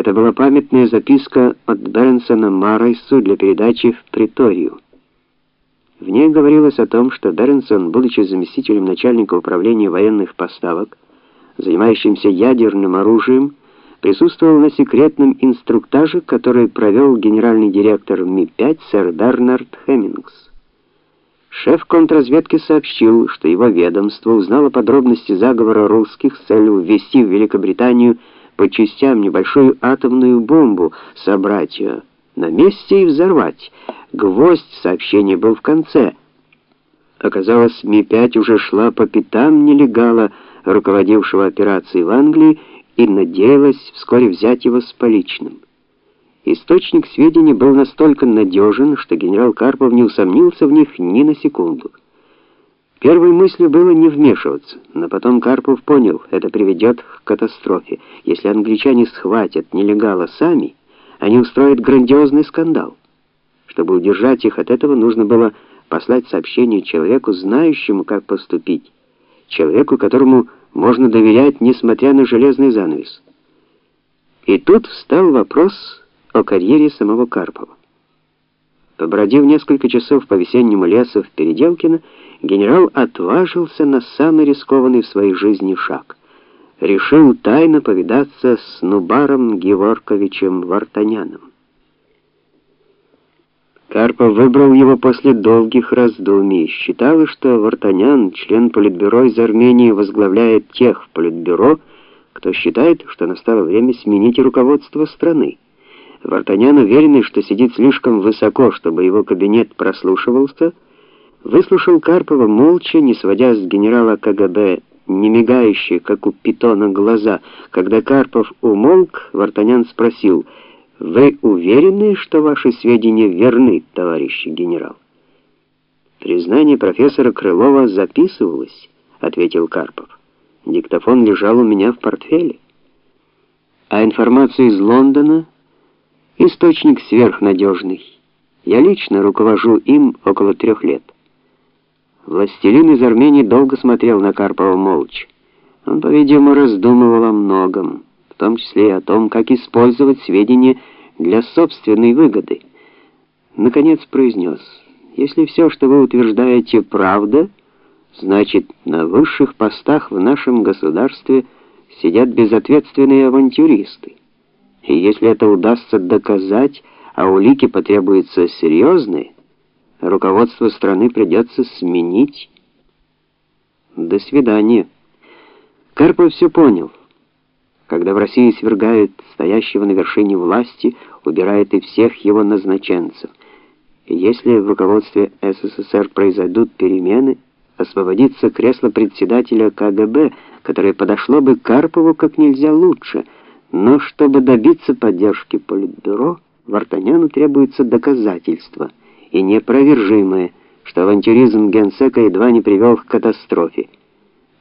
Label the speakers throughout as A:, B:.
A: Это была памятная записка от Бернсона Марайсу для передачи в Приторию. В ней говорилось о том, что Бернсон, будучи заместителем начальника управления военных поставок, занимающимся ядерным оружием, присутствовал на секретном инструктаже, который провел генеральный директор Ми-5 сэр Бернард Хеммингс. Шеф контрразведки сообщил, что его ведомство узнало подробности заговора русских с целью ввести в Великобританию по частям небольшую атомную бомбу, собрать ее на месте и взорвать. Гвоздь сообщения был в конце. Оказалось, Ми-5 уже шла по пятам нелегала, руководившего операцией в Англии, и надеялась вскоре взять его с поличным. Источник сведений был настолько надежен, что генерал Карпов не усомнился в них ни на секунду. Первой мыслью было не вмешиваться, но потом Карпов понял, это приведет к катастрофе. Если англичане схватят нелегала сами, они устроят грандиозный скандал. Чтобы удержать их от этого, нужно было послать сообщение человеку, знающему, как поступить, человеку, которому можно доверять, несмотря на железный занавес. И тут встал вопрос о карьере самого Карпова. Побродив несколько часов по весеннему лесу в Переделкино, генерал отважился на самый рискованный в своей жизни шаг. Решил тайно повидаться с Нубаром Геворковичем Вартаняном. Карпов выбрал его после долгих раздумий. Считал, что Вартанян, член политбюро из Армении, возглавляет тех в политбюро, кто считает, что настало время сменить руководство страны. Вартанян, уверенный, что сидит слишком высоко, чтобы его кабинет прослушивался, выслушал Карпова молча, не сводя с генерала КГБ не мигающие, как у питона, глаза. Когда Карпов умолк, Вартанян спросил: вы уверены, что ваши сведения верны, товарищ генерал? Признание профессора Крылова записывалось, ответил Карпов. Диктофон лежал у меня в портфеле. А информация из Лондона источник сверхнадежный. Я лично руковожу им около трех лет. Властелин из Армении долго смотрел на Карпова молча. Он, по-видимому, раздумывал о многом том числе и о том, как использовать сведения для собственной выгоды. Наконец произнес: "Если все, что вы утверждаете, правда, значит, на высших постах в нашем государстве сидят безответственные авантюристы. И если это удастся доказать, а улики потребуются серьезные, руководство страны придется сменить. До свидания. Карпов все понял. Когда в России свергают стоящего на вершине власти, убирают и всех его назначенцев. И если в руководстве СССР произойдут перемены, освободится кресло председателя КГБ, которое подошло бы Карпову как нельзя лучше. Но чтобы добиться поддержки Политбюро, Вартаняну требуется доказательство, и неопровержимое, что авантюризм генсека едва не привел к катастрофе.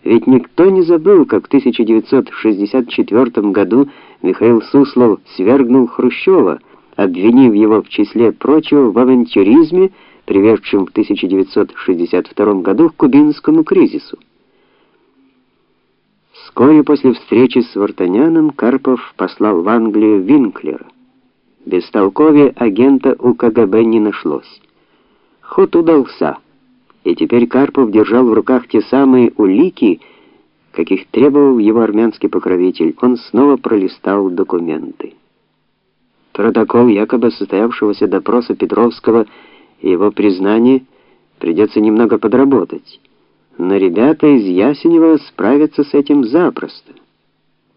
A: Ведь никто не забыл, как в 1964 году Михаил Суслов свергнул Хрущева, обвинив его в числе прочего в авантюризме, приведшем в 1962 году к кубинскому кризису. Вскоре после встречи с Вартаняном Карпов послал в Англию Винклера. Бестолковее агента у КГБ не нашлось. Ход удался. И теперь Карпов держал в руках те самые улики, каких требовал его армянский покровитель. Он снова пролистал документы. Протокол якобы состоявшегося допроса Петровского и его признание придется немного подработать. Но ребята из Ясенева справятся с этим запросто.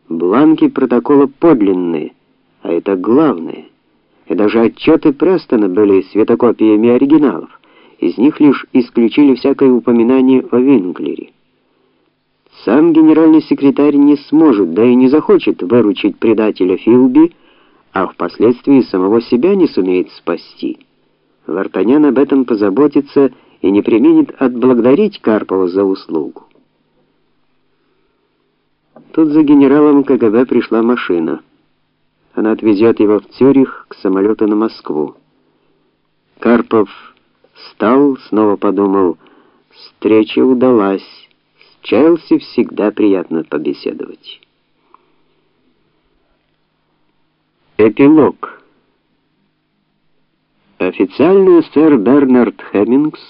A: Бланки протокола подлинные, а это главное. И даже отчеты Престона были светокопиями оригиналов. Из них лишь исключили всякое упоминание о Винклере. Сам генеральный секретарь не сможет, да и не захочет выручить предателя Филби, а впоследствии самого себя не сумеет спасти. Вартанян об этом позаботится и не преминет отблагодарить Карпова за услугу. Тут за генералом КГБ пришла машина. Она отвезет его в Цюрих к самолету на Москву. Карпов Встал, снова подумал: встреча удалась. С Челси всегда приятно побеседовать. Эпилог. Официально сэр Бернард Хеммингс